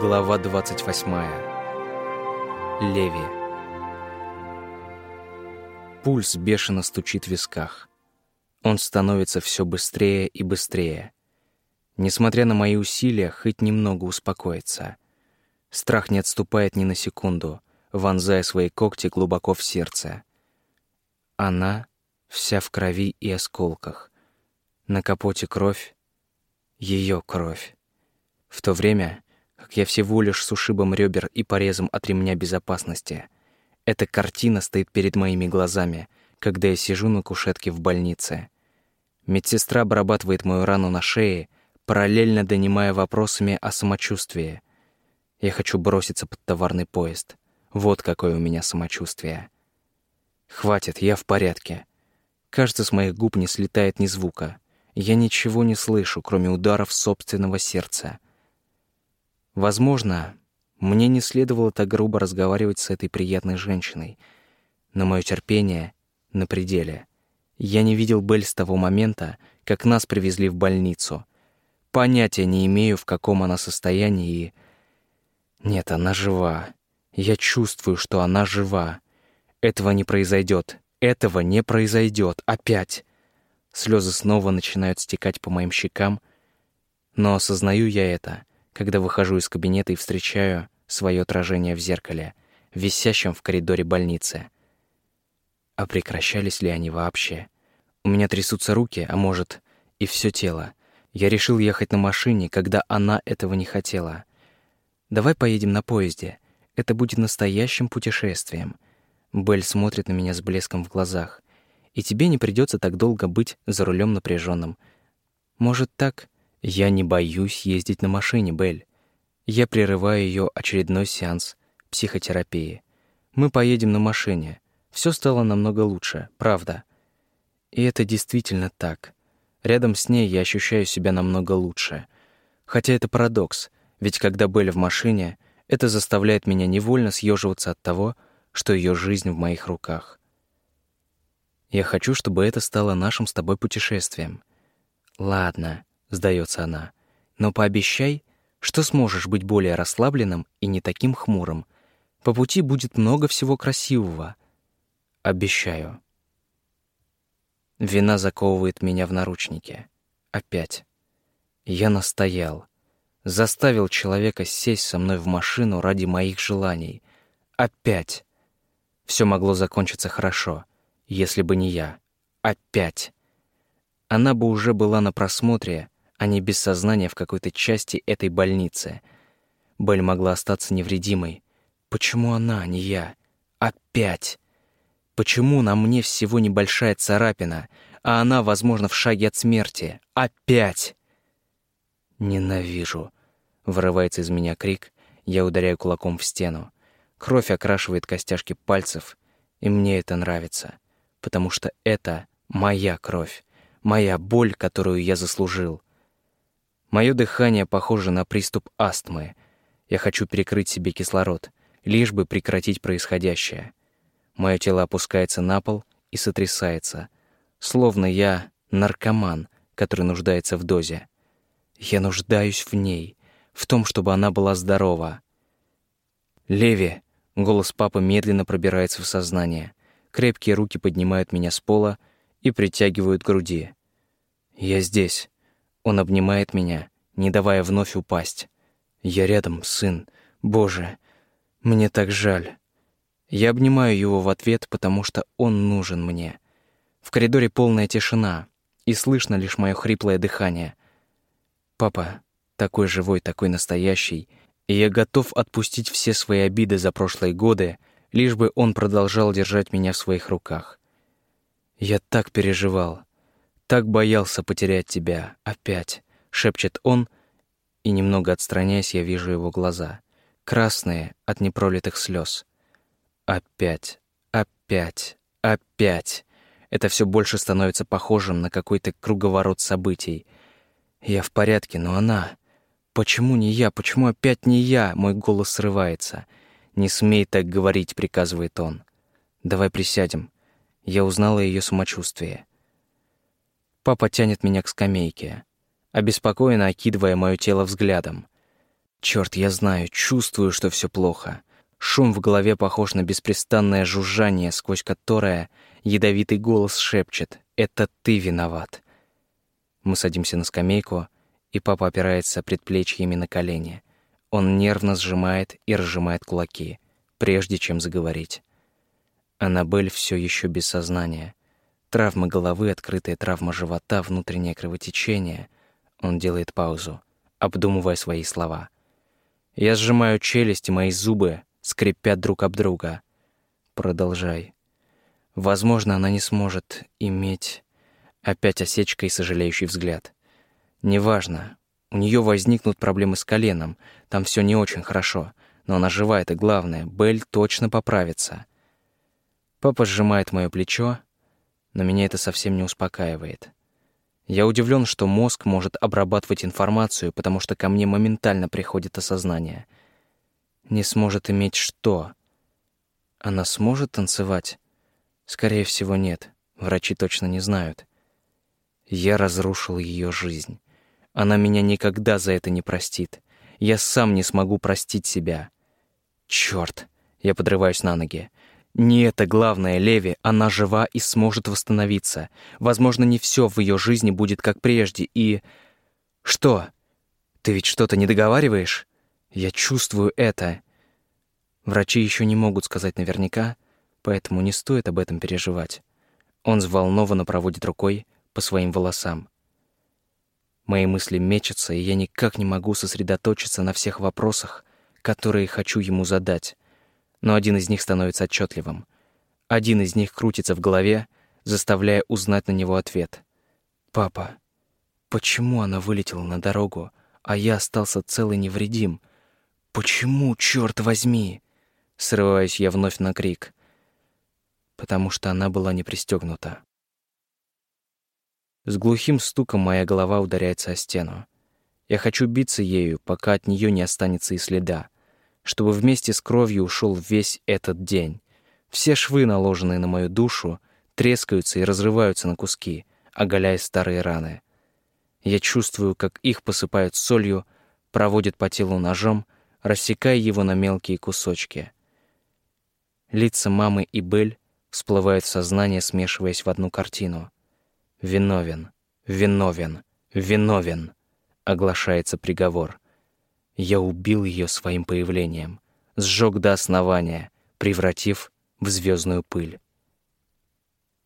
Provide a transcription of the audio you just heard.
Глава 28. Леви. Пульс бешено стучит в висках. Он становится все быстрее и быстрее. Несмотря на мои усилия, хоть немного успокоиться. Страх не отступает ни на секунду, вонзая свои когти глубоко в сердце. Она вся в крови и осколках. На капоте кровь, ее кровь. В то время я всего лишь с ушибом ребер и порезом от ремня безопасности. Эта картина стоит перед моими глазами, когда я сижу на кушетке в больнице. Медсестра обрабатывает мою рану на шее, параллельно донимая вопросами о самочувствии. Я хочу броситься под товарный поезд. Вот какое у меня самочувствие. Хватит, я в порядке. Кажется, с моих губ не слетает ни звука. Я ничего не слышу, кроме ударов собственного сердца. Возможно, мне не следовало так грубо разговаривать с этой приятной женщиной, но мое терпение на пределе. Я не видел Белль с того момента, как нас привезли в больницу. Понятия не имею, в каком она состоянии и... Нет, она жива. Я чувствую, что она жива. Этого не произойдет. Этого не произойдет. Опять. Слезы снова начинают стекать по моим щекам, но осознаю я это — когда выхожу из кабинета и встречаю свое отражение в зеркале, висящем в коридоре больницы. А прекращались ли они вообще? У меня трясутся руки, а может, и все тело. Я решил ехать на машине, когда она этого не хотела. Давай поедем на поезде. Это будет настоящим путешествием. Белль смотрит на меня с блеском в глазах. И тебе не придется так долго быть за рулем напряженным. Может, так я не боюсь ездить на машине, Бель. Я прерываю ее очередной сеанс психотерапии. Мы поедем на машине. Все стало намного лучше, правда. И это действительно так. Рядом с ней я ощущаю себя намного лучше. Хотя это парадокс, ведь когда Бель в машине, это заставляет меня невольно съеживаться от того, что ее жизнь в моих руках. Я хочу, чтобы это стало нашим с тобой путешествием. Ладно, сдается она. Но пообещай, что сможешь быть более расслабленным и не таким хмурым. По пути будет много всего красивого. Обещаю. Вина заковывает меня в наручники. Опять. Я настоял. Заставил человека сесть со мной в машину ради моих желаний. Опять. Все могло закончиться хорошо, если бы не я. Опять. Она бы уже была на просмотре, а не без сознания в какой-то части этой больницы. Белль могла остаться невредимой. Почему она, а не я? Опять! Почему на мне всего небольшая царапина, а она, возможно, в шаге от смерти? Опять! Ненавижу. Вырывается из меня крик, я ударяю кулаком в стену. Кровь окрашивает костяшки пальцев, и мне это нравится, потому что это моя кровь, моя боль, которую я заслужил. Мое дыхание похоже на приступ астмы. Я хочу перекрыть себе кислород, лишь бы прекратить происходящее. Мое тело опускается на пол и сотрясается, словно я наркоман, который нуждается в дозе. Я нуждаюсь в ней, в том, чтобы она была здорова. «Леви!» — голос папы медленно пробирается в сознание. Крепкие руки поднимают меня с пола и притягивают к груди. «Я здесь». Он обнимает меня, не давая вновь упасть. «Я рядом, сын. Боже, мне так жаль». Я обнимаю его в ответ, потому что он нужен мне. В коридоре полная тишина, и слышно лишь мое хриплое дыхание. Папа такой живой, такой настоящий, и я готов отпустить все свои обиды за прошлые годы, лишь бы он продолжал держать меня в своих руках. Я так переживал. Так боялся потерять тебя опять, шепчет он, и немного отстраняясь, я вижу его глаза, красные от непролитых слез. Опять, опять, опять. Это все больше становится похожим на какой-то круговорот событий. Я в порядке, но она... Почему не я? Почему опять не я? Мой голос срывается. Не смей так говорить, приказывает он. Давай присядем. Я узнала ее самочувствие. Папа тянет меня к скамейке, обеспокоенно окидывая мое тело взглядом. Черт, я знаю, чувствую, что все плохо. Шум в голове похож на беспрестанное жужжание, сквозь которое ядовитый голос шепчет «Это ты виноват». Мы садимся на скамейку, и папа опирается предплечьями на колени. Он нервно сжимает и разжимает кулаки, прежде чем заговорить. Аннабель все еще без сознания. Травма головы, открытая травма живота, внутреннее кровотечение. Он делает паузу, обдумывая свои слова. Я сжимаю челюсть, и мои зубы скрипят друг об друга. Продолжай. Возможно, она не сможет иметь... Опять осечка и сожалеющий взгляд. Неважно. У нее возникнут проблемы с коленом. Там все не очень хорошо. Но она жива, это главное. Белль точно поправится. Папа сжимает мое плечо, но меня это совсем не успокаивает. Я удивлен, что мозг может обрабатывать информацию, потому что ко мне моментально приходит осознание. Не сможет иметь что? Она сможет танцевать? Скорее всего, нет. Врачи точно не знают. Я разрушил ее жизнь. Она меня никогда за это не простит. Я сам не смогу простить себя. Черт! Я подрываюсь на ноги. Не это главное, Леви, она жива и сможет восстановиться. Возможно, не все в ее жизни будет как прежде, и... Что? Ты ведь что-то не договариваешь? Я чувствую это. Врачи еще не могут сказать наверняка, поэтому не стоит об этом переживать. Он взволнованно проводит рукой по своим волосам. Мои мысли мечутся, и я никак не могу сосредоточиться на всех вопросах, которые хочу ему задать но один из них становится отчетливым. Один из них крутится в голове, заставляя узнать на него ответ. «Папа, почему она вылетела на дорогу, а я остался цел и невредим? Почему, черт возьми?» Срываюсь я вновь на крик. Потому что она была не пристегнута. С глухим стуком моя голова ударяется о стену. Я хочу биться ею, пока от нее не останется и следа чтобы вместе с кровью ушел весь этот день. Все швы, наложенные на мою душу, трескаются и разрываются на куски, оголяя старые раны. Я чувствую, как их посыпают солью, проводят по телу ножом, рассекая его на мелкие кусочки. Лица мамы и Бель всплывают в сознание, смешиваясь в одну картину. «Виновен, виновен, виновен», — оглашается приговор. Я убил ее своим появлением, сжег до основания, превратив в звездную пыль.